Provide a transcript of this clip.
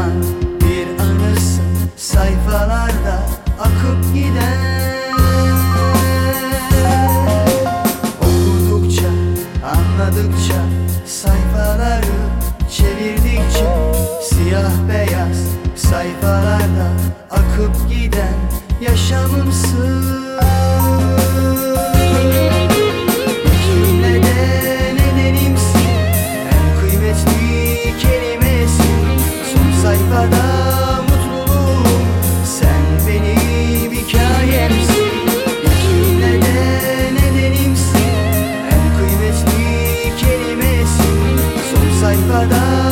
zaman bir anısın sayfalarda akıp gider. Okudukça, anladıkça, sayfaları çevirdikçe Siyah beyaz sayfalarda akıp giden yaşamımsın. Kadar